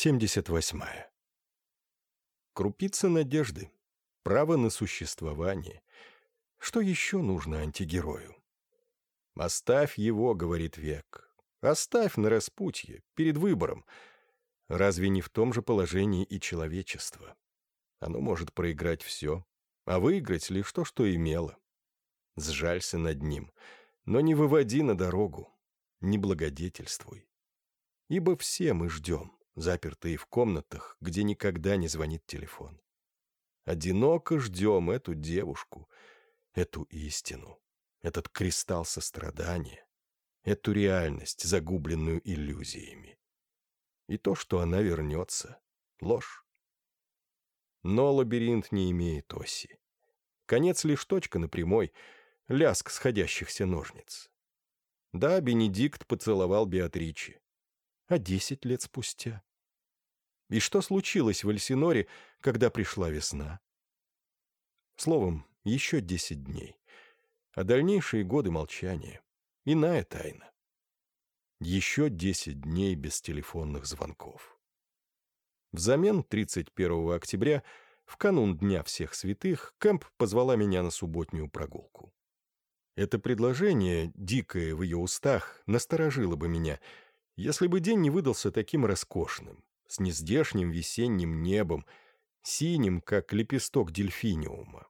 78. Крупица надежды. Право на существование. Что еще нужно антигерою? «Оставь его», — говорит век. «Оставь на распутье, перед выбором. Разве не в том же положении и человечество? Оно может проиграть все, а выиграть лишь то, что имело. Сжалься над ним, но не выводи на дорогу, не благодетельствуй. Ибо все мы ждем, запертые в комнатах, где никогда не звонит телефон. Одиноко ждем эту девушку, эту истину, этот кристалл сострадания, эту реальность, загубленную иллюзиями. И то, что она вернется — ложь. Но лабиринт не имеет оси. Конец лишь точка на прямой, ляск сходящихся ножниц. Да, Бенедикт поцеловал Беатричи. А десять лет спустя? И что случилось в Эльсиноре, когда пришла весна? Словом, еще десять дней. А дальнейшие годы молчания. Иная тайна. Еще десять дней без телефонных звонков. Взамен 31 октября, в канун Дня всех святых, Кэмп позвала меня на субботнюю прогулку. Это предложение, дикое в ее устах, насторожило бы меня, если бы день не выдался таким роскошным, с нездешним весенним небом, синим, как лепесток дельфиниума,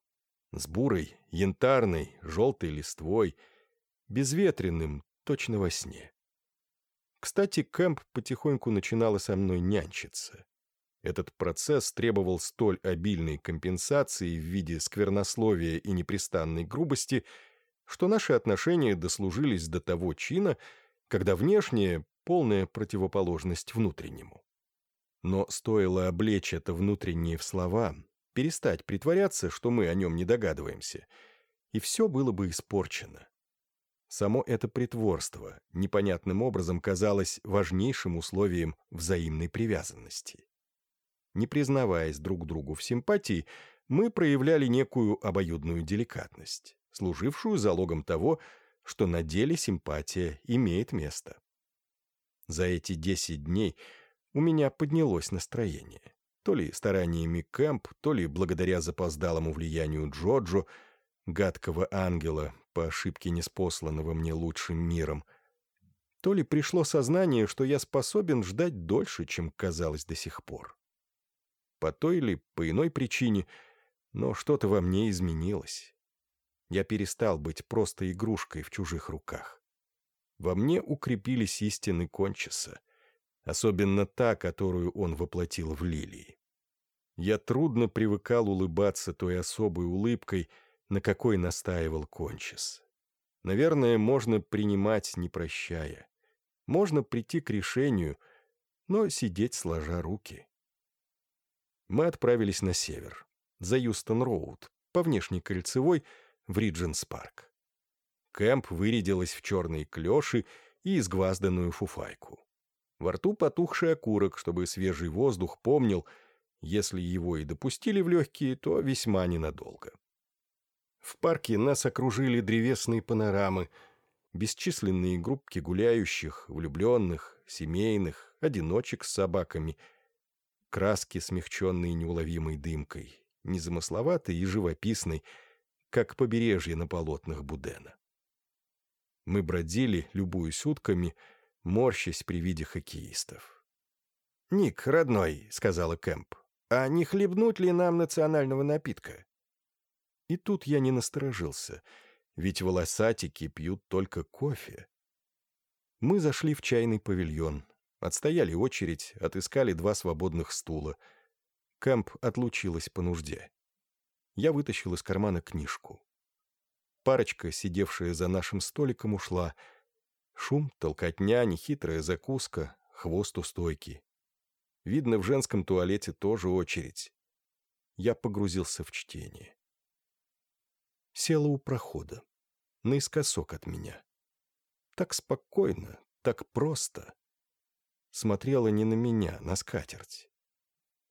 с бурой, янтарной, желтой листвой, безветренным, точно во сне. Кстати, Кэмп потихоньку начинала со мной нянчиться. Этот процесс требовал столь обильной компенсации в виде сквернословия и непрестанной грубости, что наши отношения дослужились до того чина, когда внешнее — полная противоположность внутреннему. Но стоило облечь это внутреннее в слова, перестать притворяться, что мы о нем не догадываемся, и все было бы испорчено. Само это притворство непонятным образом казалось важнейшим условием взаимной привязанности. Не признаваясь друг другу в симпатии, мы проявляли некую обоюдную деликатность, служившую залогом того, что на деле симпатия имеет место. За эти десять дней – у меня поднялось настроение. То ли стараниями Кэмп, то ли благодаря запоздалому влиянию Джоджо, гадкого ангела, по ошибке неспосланного мне лучшим миром, то ли пришло сознание, что я способен ждать дольше, чем казалось до сих пор. По той или по иной причине, но что-то во мне изменилось. Я перестал быть просто игрушкой в чужих руках. Во мне укрепились истины Кончиса, особенно та, которую он воплотил в лилии. Я трудно привыкал улыбаться той особой улыбкой, на какой настаивал Кончис. Наверное, можно принимать, не прощая. Можно прийти к решению, но сидеть сложа руки. Мы отправились на север, за Юстон-Роуд, по внешней кольцевой, в Ридженс-парк. Кэмп вырядилась в черные клеши и изгвазданную фуфайку. Во рту потухший окурок, чтобы свежий воздух помнил, если его и допустили в легкие, то весьма ненадолго. В парке нас окружили древесные панорамы, бесчисленные группки гуляющих, влюбленных, семейных, одиночек с собаками, краски, смягченные неуловимой дымкой, незамысловатой и живописной, как побережье на полотнах Будена. Мы бродили, любуясь утками, — морщась при виде хоккеистов. «Ник, родной», — сказала Кэмп, — «а не хлебнуть ли нам национального напитка?» И тут я не насторожился, ведь волосатики пьют только кофе. Мы зашли в чайный павильон, отстояли очередь, отыскали два свободных стула. Кэмп отлучилась по нужде. Я вытащил из кармана книжку. Парочка, сидевшая за нашим столиком, ушла — Шум, толкотня, нехитрая закуска, хвост у стойки. Видно, в женском туалете тоже очередь. Я погрузился в чтение. Села у прохода, наискосок от меня. Так спокойно, так просто. Смотрела не на меня, на скатерть.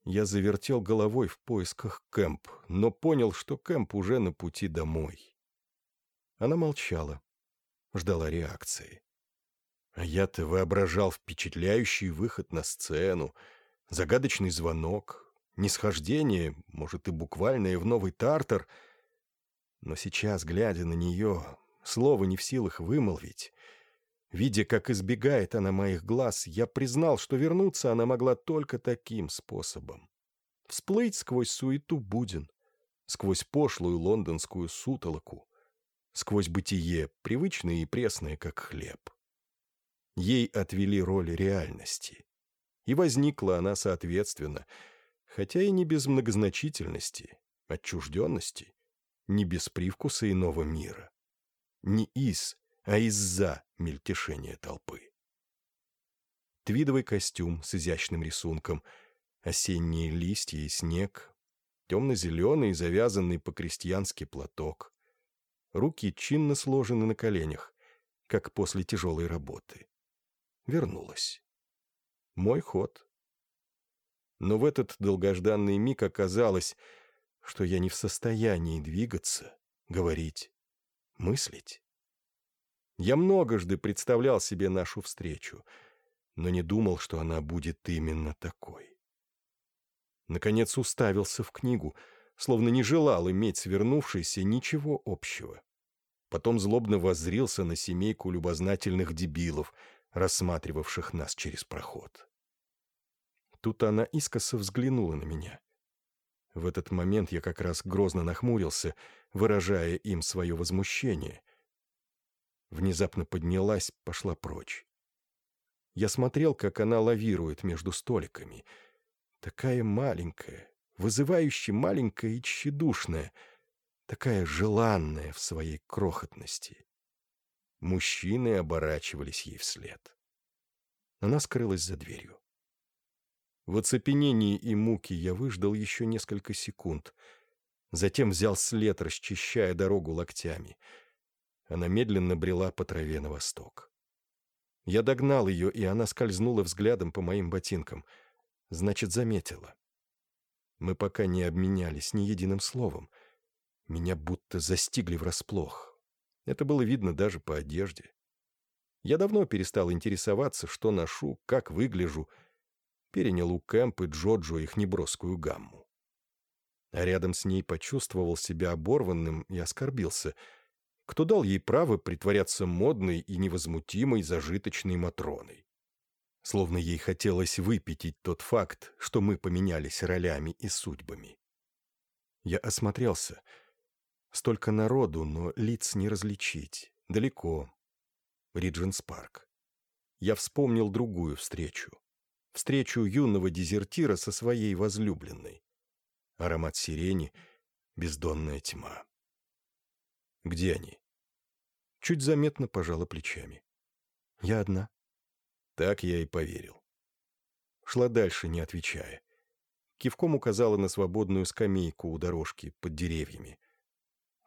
Я завертел головой в поисках Кэмп, но понял, что Кэмп уже на пути домой. Она молчала, ждала реакции. А я-то воображал впечатляющий выход на сцену, загадочный звонок, нисхождение, может и буквальное в новый тартар. Но сейчас, глядя на нее, слова не в силах вымолвить, видя, как избегает она моих глаз, я признал, что вернуться она могла только таким способом. Всплыть сквозь суету буден, сквозь пошлую лондонскую сутолоку, сквозь бытие, привычное и пресное, как хлеб. Ей отвели роль реальности. И возникла она соответственно, хотя и не без многозначительности, отчужденности, не без привкуса иного мира. Не из, а из-за мельтешения толпы. Твидовый костюм с изящным рисунком, осенние листья и снег, темно-зеленый, завязанный по-крестьянски платок. Руки чинно сложены на коленях, как после тяжелой работы. Вернулась. Мой ход. Но в этот долгожданный миг оказалось, что я не в состоянии двигаться, говорить, мыслить. Я многожды представлял себе нашу встречу, но не думал, что она будет именно такой наконец уставился в книгу, словно не желал иметь свернувшейся ничего общего. Потом злобно воззрился на семейку любознательных дебилов, рассматривавших нас через проход. Тут она искоса взглянула на меня. В этот момент я как раз грозно нахмурился, выражая им свое возмущение. Внезапно поднялась, пошла прочь. Я смотрел, как она лавирует между столиками — Такая маленькая, вызывающе маленькая и тщедушная, такая желанная в своей крохотности. Мужчины оборачивались ей вслед. Она скрылась за дверью. В оцепенении и муке я выждал еще несколько секунд, затем взял след, расчищая дорогу локтями. Она медленно брела по траве на восток. Я догнал ее, и она скользнула взглядом по моим ботинкам — Значит, заметила. Мы пока не обменялись ни единым словом. Меня будто застигли врасплох. Это было видно даже по одежде. Я давно перестал интересоваться, что ношу, как выгляжу. Перенял у Кэмп и Джоджо их неброскую гамму. А рядом с ней почувствовал себя оборванным и оскорбился. Кто дал ей право притворяться модной и невозмутимой зажиточной Матроной? словно ей хотелось выпятить тот факт, что мы поменялись ролями и судьбами. Я осмотрелся. Столько народу, но лиц не различить. Далеко. Ридженс парк. Я вспомнил другую встречу. Встречу юного дезертира со своей возлюбленной. Аромат сирени, бездонная тьма. Где они? Чуть заметно пожала плечами. Я одна. Так я и поверил. Шла дальше, не отвечая. Кивком указала на свободную скамейку у дорожки под деревьями.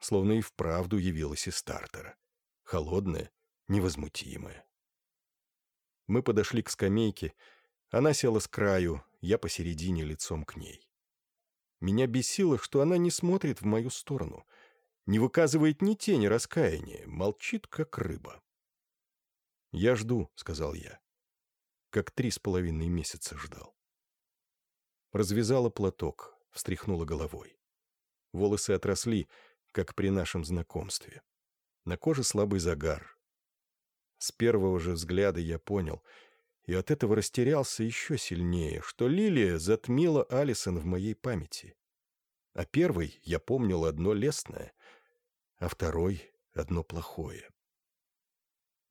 Словно и вправду явилась из стартера. Холодная, невозмутимая. Мы подошли к скамейке. Она села с краю, я посередине лицом к ней. Меня бесило, что она не смотрит в мою сторону, не выказывает ни тени раскаяния, молчит, как рыба. «Я жду», — сказал я как три с половиной месяца ждал. Развязала платок, встряхнула головой. Волосы отросли, как при нашем знакомстве. На коже слабый загар. С первого же взгляда я понял, и от этого растерялся еще сильнее, что лилия затмила Алисон в моей памяти. А первый я помнил одно лестное, а второй — одно плохое.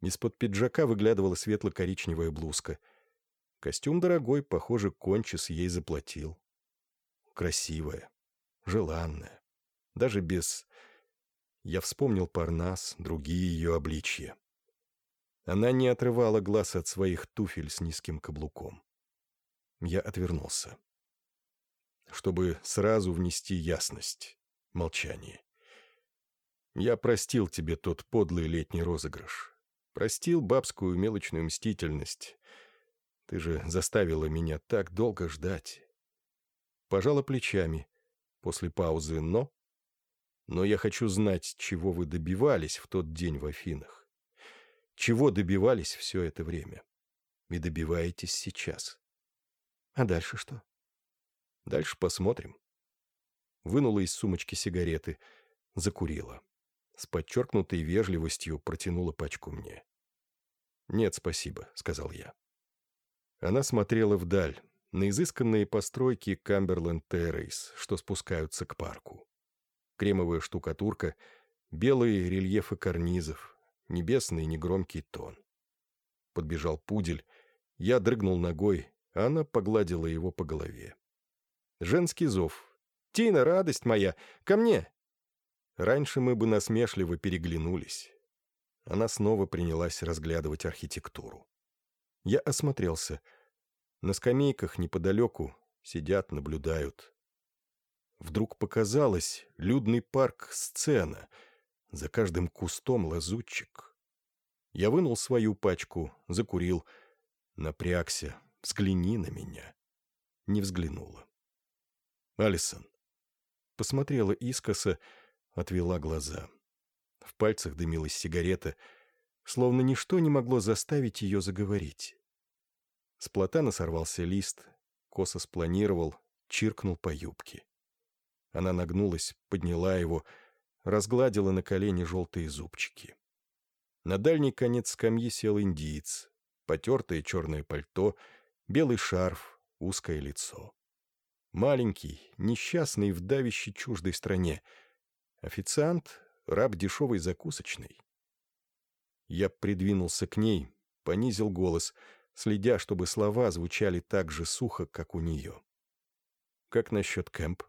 Из-под пиджака выглядывала светло-коричневая блузка. Костюм дорогой, похоже, кончис ей заплатил. Красивая, желанная. Даже без... Я вспомнил Парнас, другие ее обличья. Она не отрывала глаз от своих туфель с низким каблуком. Я отвернулся. Чтобы сразу внести ясность. Молчание. Я простил тебе тот подлый летний розыгрыш. Простил бабскую мелочную мстительность. Ты же заставила меня так долго ждать. Пожала плечами после паузы «но». Но я хочу знать, чего вы добивались в тот день в Афинах. Чего добивались все это время. И добиваетесь сейчас. А дальше что? Дальше посмотрим. Вынула из сумочки сигареты, закурила. С подчеркнутой вежливостью протянула пачку мне. «Нет, спасибо», — сказал я. Она смотрела вдаль, на изысканные постройки Камберленд Террейс, что спускаются к парку. Кремовая штукатурка, белые рельефы карнизов, небесный негромкий тон. Подбежал пудель, я дрыгнул ногой, а она погладила его по голове. Женский зов. «Тина, радость моя, ко мне!» Раньше мы бы насмешливо переглянулись. Она снова принялась разглядывать архитектуру. Я осмотрелся. На скамейках неподалеку сидят, наблюдают. Вдруг показалось, людный парк — сцена. За каждым кустом лазутчик. Я вынул свою пачку, закурил, напрягся. Взгляни на меня. Не взглянула. Алисон. Посмотрела искоса, отвела глаза. В пальцах дымилась сигарета, словно ничто не могло заставить ее заговорить. С платана сорвался лист, косо спланировал, чиркнул по юбке. Она нагнулась, подняла его, разгладила на колени желтые зубчики. На дальний конец скамьи сел индиец, потертое черное пальто, белый шарф, узкое лицо. Маленький, несчастный в давящей чуждой стране. Официант, раб дешевой закусочной. Я придвинулся к ней, понизил голос, следя, чтобы слова звучали так же сухо, как у нее. «Как насчет Кэмп?»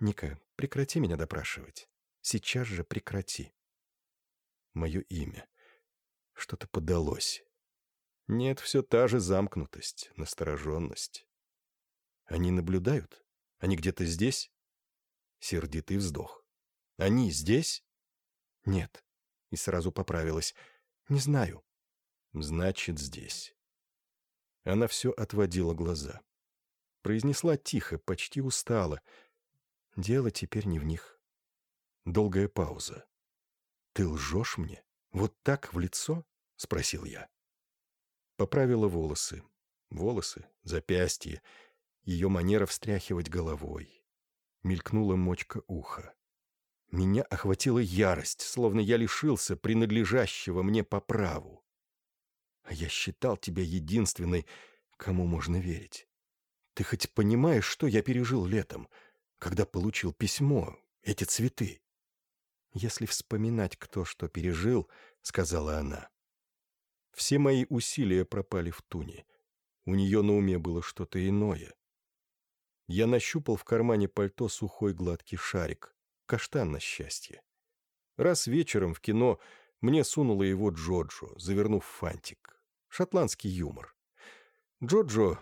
«Ника, прекрати меня допрашивать. Сейчас же прекрати». Мое имя. Что-то подалось. Нет, все та же замкнутость, настороженность. Они наблюдают? Они где-то здесь? Сердитый вздох. Они здесь? Нет. И сразу поправилась. Не знаю. Значит, здесь. Она все отводила глаза. Произнесла тихо, почти устала. Дело теперь не в них. Долгая пауза. «Ты лжешь мне? Вот так в лицо?» — спросил я. Поправила волосы. Волосы, запястье, ее манера встряхивать головой. Мелькнула мочка уха. Меня охватила ярость, словно я лишился принадлежащего мне по праву. А я считал тебя единственной, кому можно верить. Ты хоть понимаешь, что я пережил летом, когда получил письмо, эти цветы? Если вспоминать, кто что пережил, — сказала она. Все мои усилия пропали в туне. У нее на уме было что-то иное. Я нащупал в кармане пальто сухой гладкий шарик каштан на счастье. Раз вечером в кино мне сунула его Джоджо, завернув фантик. Шотландский юмор. Джоджо,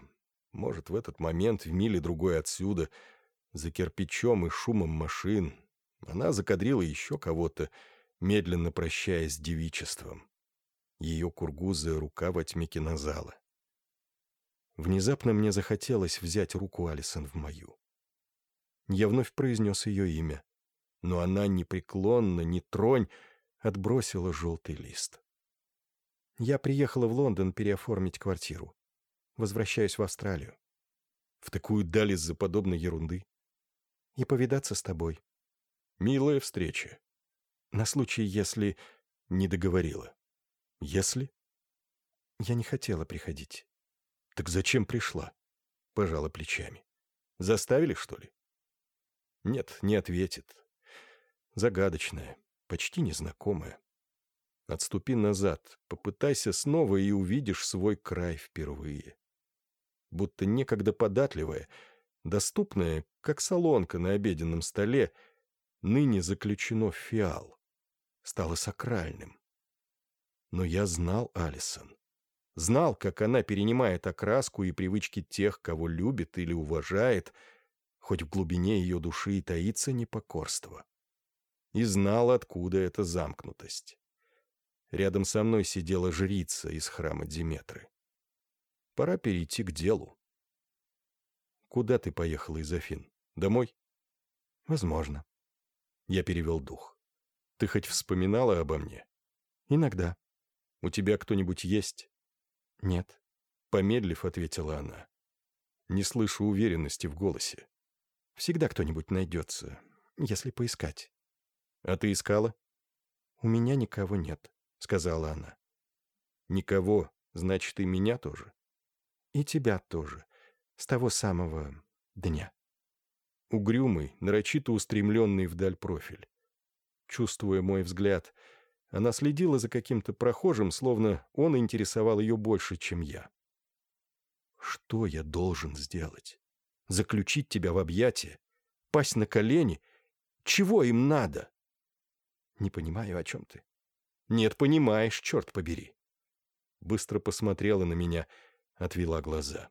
может, в этот момент в миле другой отсюда, за кирпичом и шумом машин, она закадрила еще кого-то, медленно прощаясь с девичеством. Ее кургузая рука во тьме кинозала. Внезапно мне захотелось взять руку Алисон в мою. Я вновь произнес ее имя но она непреклонно, не тронь, отбросила желтый лист. Я приехала в Лондон переоформить квартиру. Возвращаюсь в Австралию. В такую даль из-за подобной ерунды. И повидаться с тобой. Милая встреча. На случай, если... Не договорила. Если? Я не хотела приходить. Так зачем пришла? Пожала плечами. Заставили, что ли? Нет, не ответит. Загадочная, почти незнакомая. Отступи назад, попытайся снова и увидишь свой край впервые. Будто некогда податливая, доступная, как солонка на обеденном столе, ныне заключено в фиал. Стало сакральным. Но я знал Алисон. Знал, как она перенимает окраску и привычки тех, кого любит или уважает, хоть в глубине ее души и таится непокорство и знал, откуда эта замкнутость. Рядом со мной сидела жрица из храма Диметры. Пора перейти к делу. «Куда ты поехала из Афин? Домой?» «Возможно». Я перевел дух. «Ты хоть вспоминала обо мне?» «Иногда». «У тебя кто-нибудь есть?» «Нет». Помедлив, ответила она. Не слышу уверенности в голосе. Всегда кто-нибудь найдется, если поискать. А ты искала? У меня никого нет, сказала она. Никого, значит, и меня тоже. И тебя тоже, с того самого дня. Угрюмый, нарочито устремленный вдаль профиль. Чувствуя мой взгляд, она следила за каким-то прохожим, словно он интересовал ее больше, чем я. Что я должен сделать? Заключить тебя в объятия? Пасть на колени? Чего им надо? Не понимаю, о чем ты. Нет, понимаешь, черт побери. Быстро посмотрела на меня, отвела глаза.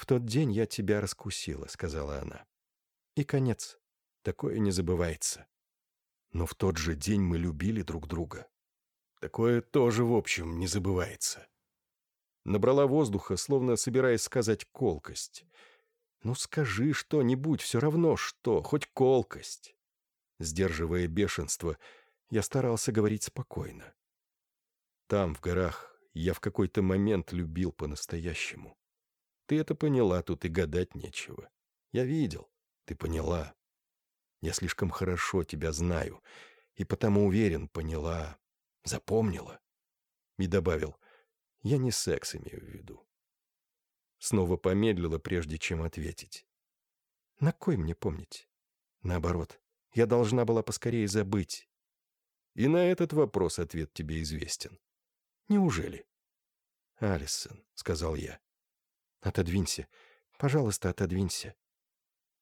«В тот день я тебя раскусила», — сказала она. «И конец. Такое не забывается. Но в тот же день мы любили друг друга. Такое тоже, в общем, не забывается. Набрала воздуха, словно собираясь сказать колкость. «Ну скажи что-нибудь, все равно что, хоть колкость». Сдерживая бешенство, я старался говорить спокойно. Там, в горах, я в какой-то момент любил по-настоящему. Ты это поняла, тут и гадать нечего. Я видел, ты поняла. Я слишком хорошо тебя знаю, и потому уверен, поняла, запомнила. И добавил, я не секс имею в виду. Снова помедлила, прежде чем ответить. На кой мне помнить? Наоборот, я должна была поскорее забыть. И на этот вопрос ответ тебе известен. Неужели? «Алисон», — сказал я. «Отодвинься. Пожалуйста, отодвинься».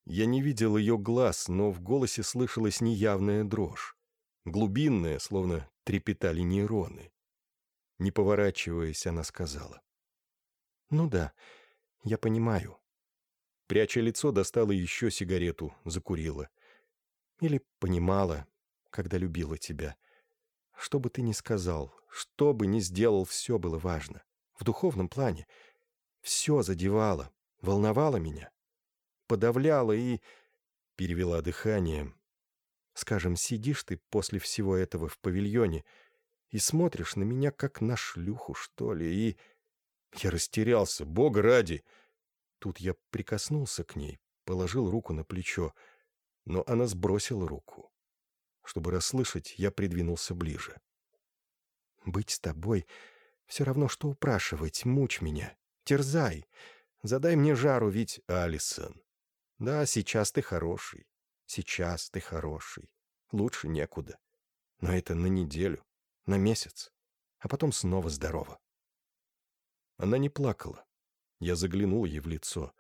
Я не видел ее глаз, но в голосе слышалась неявная дрожь. Глубинная, словно трепетали нейроны. Не поворачиваясь, она сказала. «Ну да, я понимаю». Пряча лицо, достала еще сигарету, закурила. Или понимала, когда любила тебя. Что бы ты ни сказал, что бы ни сделал, все было важно. В духовном плане. Все задевало, волновало меня. Подавляло и... Перевела дыхание. Скажем, сидишь ты после всего этого в павильоне и смотришь на меня, как на шлюху, что ли, и... Я растерялся, бога ради. Тут я прикоснулся к ней, положил руку на плечо, но она сбросила руку. Чтобы расслышать, я придвинулся ближе. «Быть с тобой — все равно, что упрашивать, мучь меня, терзай, задай мне жару, ведь, Алисон. Да, сейчас ты хороший, сейчас ты хороший, лучше некуда. Но это на неделю, на месяц, а потом снова здорово». Она не плакала. Я заглянул ей в лицо.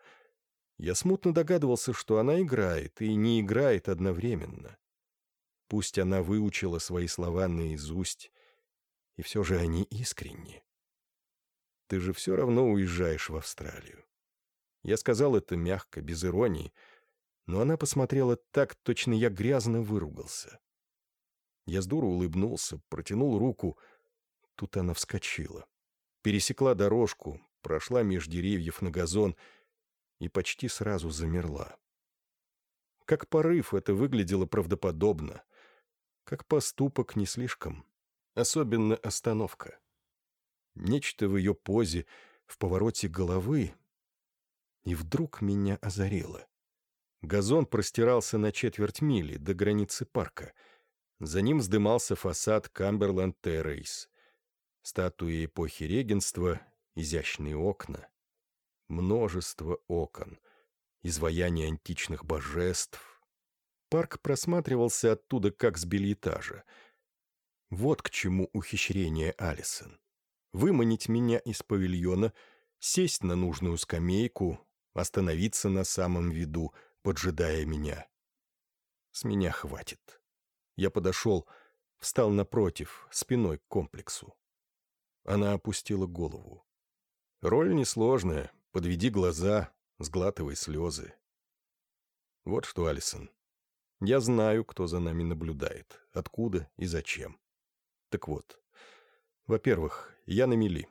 Я смутно догадывался, что она играет и не играет одновременно. Пусть она выучила свои слова наизусть, и все же они искренни. Ты же все равно уезжаешь в Австралию. Я сказал это мягко, без иронии, но она посмотрела так, точно я грязно выругался. Я с дуру улыбнулся, протянул руку. Тут она вскочила. Пересекла дорожку, прошла меж деревьев на газон и почти сразу замерла. Как порыв это выглядело правдоподобно — как поступок не слишком. Особенно остановка. Нечто в ее позе, в повороте головы. И вдруг меня озарило. Газон простирался на четверть мили до границы парка. За ним вздымался фасад Камберленд Террейс. Статуи эпохи регенства, изящные окна. Множество окон. Изваяния античных божеств, Парк просматривался оттуда, как с бельэтажа. Вот к чему ухищрение Алисон. Выманить меня из павильона, сесть на нужную скамейку, остановиться на самом виду, поджидая меня. С меня хватит. Я подошел, встал напротив, спиной к комплексу. Она опустила голову. Роль несложная. Подведи глаза, сглатывай слезы. Вот что, Алисон, я знаю, кто за нами наблюдает, откуда и зачем. Так вот, во-первых, я на мели.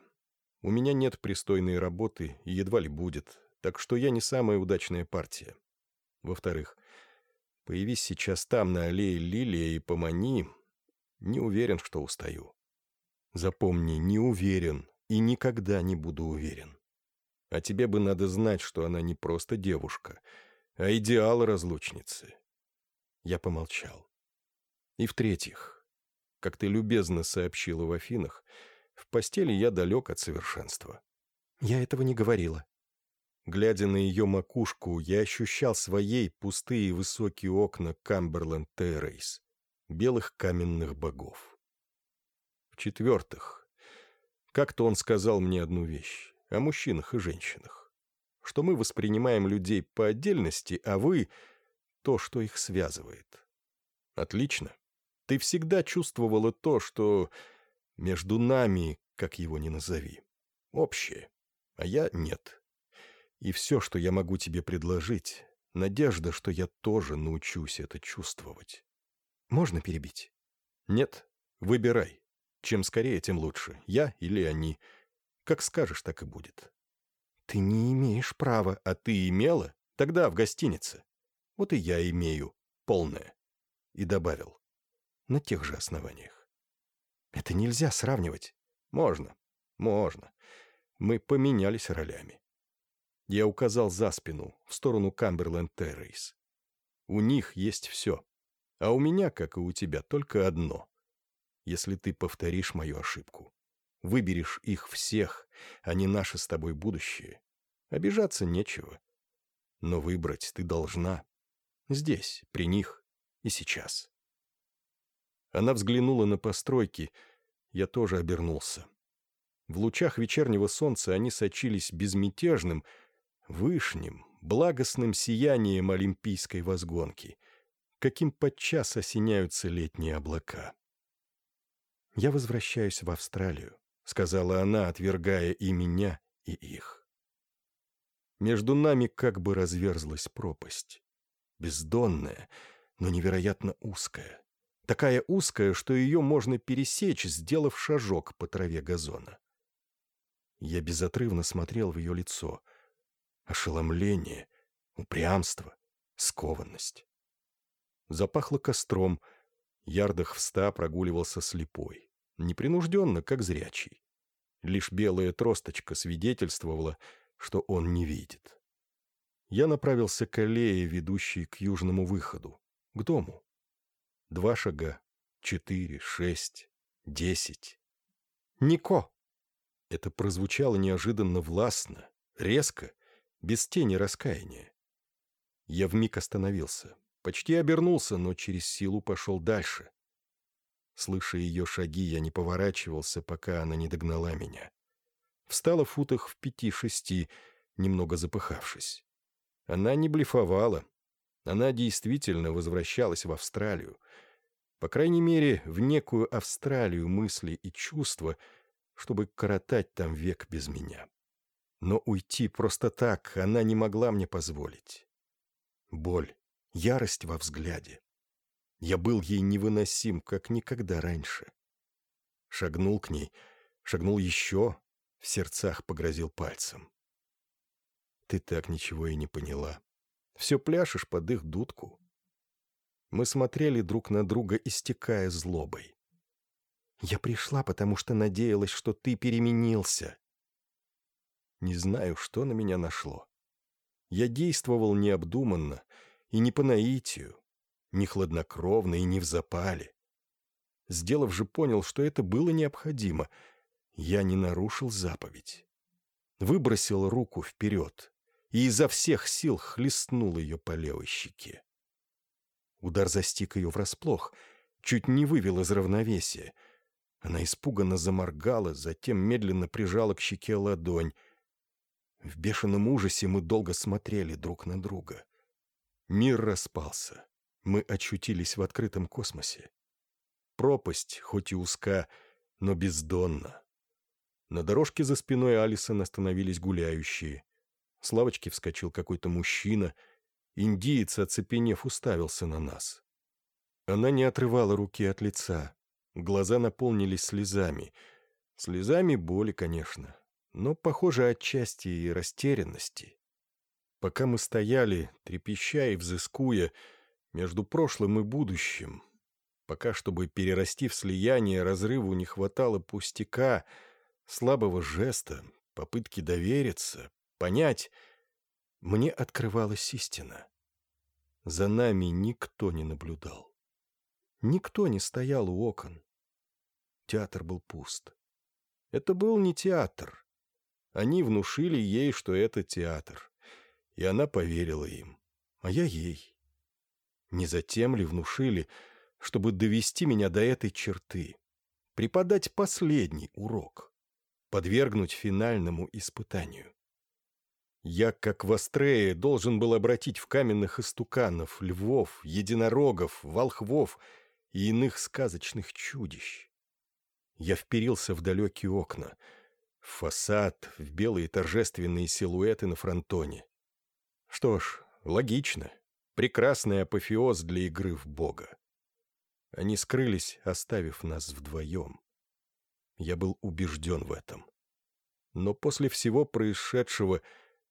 У меня нет пристойной работы и едва ли будет, так что я не самая удачная партия. Во-вторых, появись сейчас там на аллее Лилия и помани, не уверен, что устаю. Запомни, не уверен и никогда не буду уверен. А тебе бы надо знать, что она не просто девушка, а идеал разлучницы. Я помолчал. И в-третьих, как ты любезно сообщила в Афинах, в постели я далек от совершенства. Я этого не говорила. Глядя на ее макушку, я ощущал своей пустые высокие окна Камберленд Террейс, белых каменных богов. В-четвертых, как-то он сказал мне одну вещь о мужчинах и женщинах, что мы воспринимаем людей по отдельности, а вы — то, что их связывает. Отлично. Ты всегда чувствовала то, что между нами, как его ни назови, общее, а я нет. И все, что я могу тебе предложить, надежда, что я тоже научусь это чувствовать. Можно перебить? Нет, выбирай. Чем скорее, тем лучше. Я или они. Как скажешь, так и будет. Ты не имеешь права. А ты имела? Тогда в гостинице. Вот и я имею. Полное. И добавил. На тех же основаниях. Это нельзя сравнивать. Можно. Можно. Мы поменялись ролями. Я указал за спину, в сторону Камберленд Террейс. У них есть все. А у меня, как и у тебя, только одно. Если ты повторишь мою ошибку, выберешь их всех, а не наше с тобой будущее, обижаться нечего. Но выбрать ты должна. Здесь, при них и сейчас. Она взглянула на постройки, я тоже обернулся. В лучах вечернего солнца они сочились безмятежным, вышним, благостным сиянием олимпийской возгонки, каким подчас осеняются летние облака. «Я возвращаюсь в Австралию», — сказала она, отвергая и меня, и их. Между нами как бы разверзлась пропасть. Бездонная, но невероятно узкая. Такая узкая, что ее можно пересечь, сделав шажок по траве газона. Я безотрывно смотрел в ее лицо. Ошеломление, упрямство, скованность. Запахло костром. Ярдах в ста прогуливался слепой. Непринужденно, как зрячий. Лишь белая тросточка свидетельствовала, что он не видит. Я направился к аллее, ведущей к южному выходу, к дому. Два шага, четыре, шесть, десять. «Нико!» Это прозвучало неожиданно властно, резко, без тени раскаяния. Я вмиг остановился, почти обернулся, но через силу пошел дальше. Слыша ее шаги, я не поворачивался, пока она не догнала меня. Встала в футах в пяти-шести, немного запыхавшись. Она не блефовала. Она действительно возвращалась в Австралию. По крайней мере, в некую Австралию мысли и чувства — чтобы коротать там век без меня. Но уйти просто так она не могла мне позволить. Боль, ярость во взгляде. Я был ей невыносим, как никогда раньше. Шагнул к ней, шагнул еще, в сердцах погрозил пальцем. Ты так ничего и не поняла. Все пляшешь под их дудку. Мы смотрели друг на друга, истекая злобой. Я пришла, потому что надеялась, что ты переменился. Не знаю, что на меня нашло. Я действовал необдуманно и не по наитию, не хладнокровно и не в запале. Сделав же, понял, что это было необходимо. Я не нарушил заповедь. Выбросил руку вперед и изо всех сил хлестнул ее по левой щеке. Удар застиг ее врасплох, чуть не вывел из равновесия — она испуганно заморгала, затем медленно прижала к щеке ладонь. В бешеном ужасе мы долго смотрели друг на друга. Мир распался. Мы очутились в открытом космосе. Пропасть, хоть и узка, но бездонна. На дорожке за спиной Алисон остановились гуляющие. С лавочки вскочил какой-то мужчина. Индиец, оцепенев, уставился на нас. Она не отрывала руки от лица. Глаза наполнились слезами. Слезами боли, конечно, но, похоже, отчасти и растерянности. Пока мы стояли, трепеща и взыскуя, между прошлым и будущим, пока, чтобы перерасти в слияние, разрыву не хватало пустяка, слабого жеста, попытки довериться, понять, мне открывалась истина. За нами никто не наблюдал. Никто не стоял у окон. Театр был пуст. Это был не театр. Они внушили ей, что это театр. И она поверила им. А я ей. Не затем ли внушили, чтобы довести меня до этой черты, преподать последний урок, подвергнуть финальному испытанию? Я, как в Астрее, должен был обратить в каменных истуканов, львов, единорогов, волхвов и иных сказочных чудищ. Я вперился в далекие окна, в фасад, в белые торжественные силуэты на фронтоне. Что ж, логично. Прекрасный апофеоз для игры в Бога. Они скрылись, оставив нас вдвоем. Я был убежден в этом. Но после всего происшедшего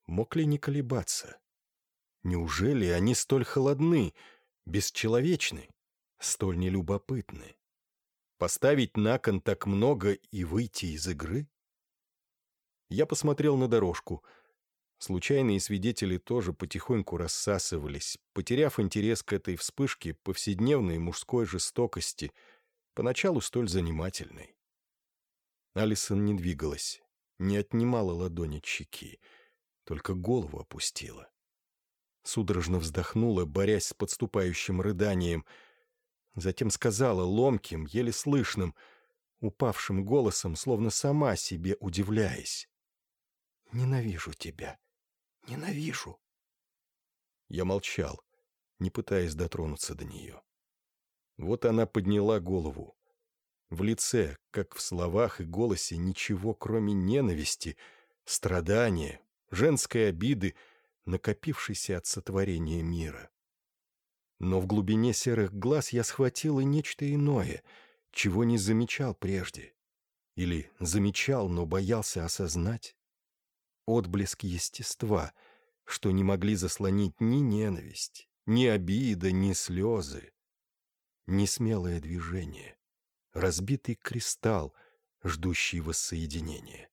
мог ли не колебаться? Неужели они столь холодны, бесчеловечны, столь нелюбопытны? Поставить на кон так много и выйти из игры? Я посмотрел на дорожку — Случайные свидетели тоже потихоньку рассасывались, потеряв интерес к этой вспышке повседневной мужской жестокости, поначалу столь занимательной. Алисон не двигалась, не отнимала ладони от щеки, только голову опустила. Судорожно вздохнула, борясь с подступающим рыданием, затем сказала ломким, еле слышным, упавшим голосом, словно сама себе удивляясь. «Ненавижу тебя. Ненавижу. Я молчал, не пытаясь дотронуться до нее. Вот она подняла голову. В лице, как в словах и голосе, ничего, кроме ненависти, страдания, женской обиды, накопившейся от сотворения мира. Но в глубине серых глаз я схватил и нечто иное, чего не замечал прежде. Или замечал, но боялся осознать отблеск естества, что не могли заслонить ни ненависть, ни обида, ни слезы. Несмелое движение, разбитый кристалл, ждущий воссоединения.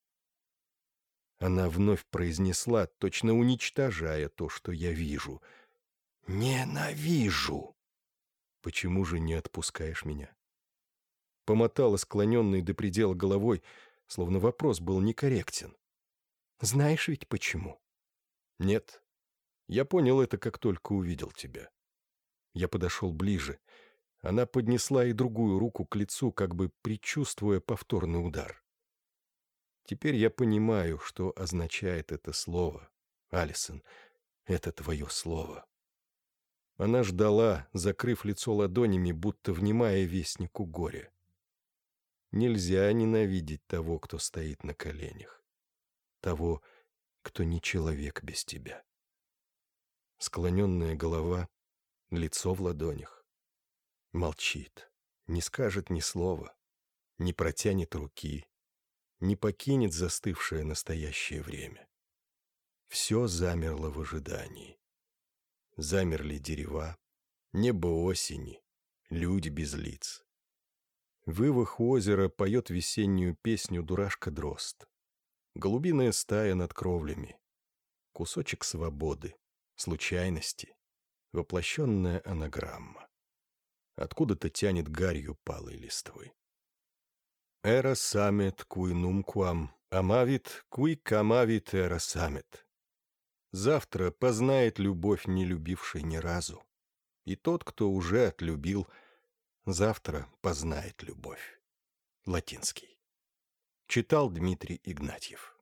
Она вновь произнесла, точно уничтожая то, что я вижу. «Ненавижу!» «Почему же не отпускаешь меня?» Помотала склоненной до предела головой, словно вопрос был некорректен. Знаешь ведь почему? Нет. Я понял это, как только увидел тебя. Я подошел ближе. Она поднесла и другую руку к лицу, как бы предчувствуя повторный удар. Теперь я понимаю, что означает это слово. Алисон, это твое слово. Она ждала, закрыв лицо ладонями, будто внимая вестнику горя. Нельзя ненавидеть того, кто стоит на коленях того, кто не человек без тебя. Склоненная голова, лицо в ладонях. Молчит, не скажет ни слова, не протянет руки, не покинет застывшее настоящее время. Все замерло в ожидании. Замерли дерева, небо осени, люди без лиц. Вывах озера поет весеннюю песню дурашка-дрозд голубиная стая над кровлями, кусочек свободы, случайности, воплощенная анаграмма. Откуда-то тянет гарью палой листвы. «Эра самет куй нумкуам, амавит куй камавит эра самет». Завтра познает любовь, не любивший ни разу. И тот, кто уже отлюбил, завтра познает любовь. Латинский. Читал Дмитрий Игнатьев.